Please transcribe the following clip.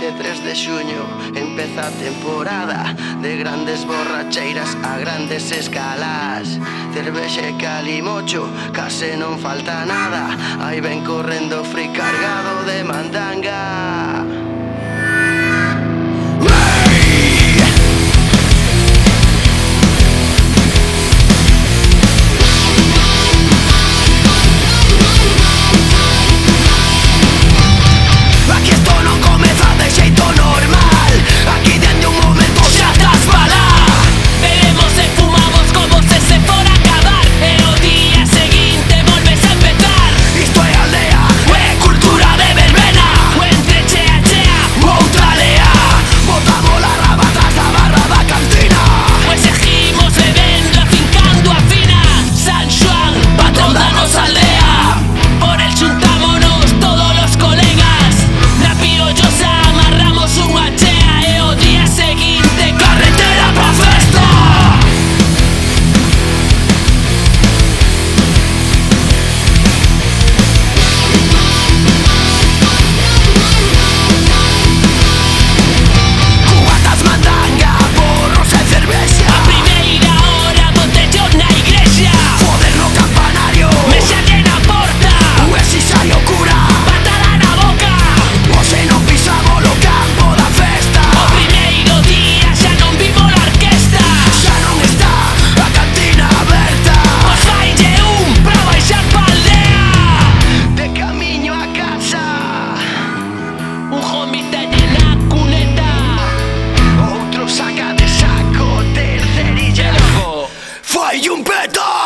23 de xuño Empeza a temporada De grandes borracheiras a grandes escalas. Cervexe calimocho, case non falta nada Aí ven correndo fri cargado. Hay un pedo